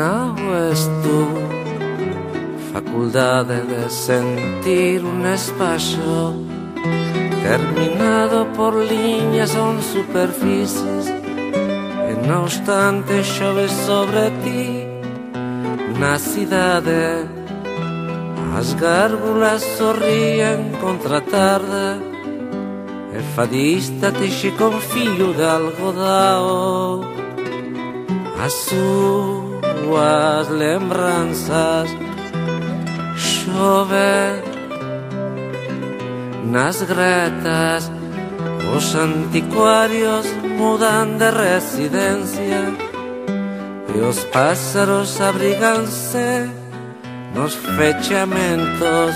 ganado es tu facultad de sentir un espacio terminado por líneas o superficies. E no obstante chove sobre ti na cidade as gárgulas sorríen contra tarde e fadista teche con fio de algodao azul súas lembranzas. Chove nas gretas os anticuarios mudan de residencia e os pásaros abriganse nos fechamentos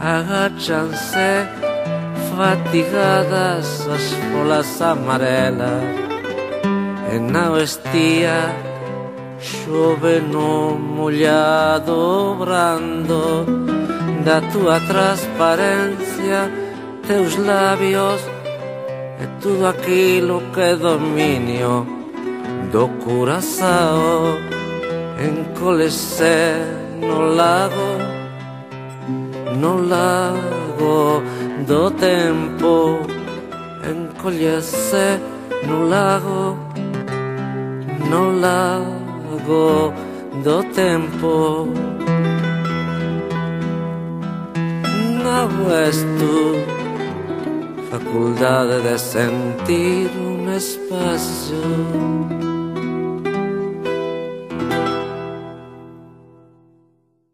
agachanse fatigadas as folas amarelas. E na estía Chove no molhado brando Da tua transparencia Teus labios E tudo aquilo que dominio Do curazao encolece no lago No lago do tempo Encolese no lago No lago do tempo. Nabo és tú Faculdade de sentir un espacio.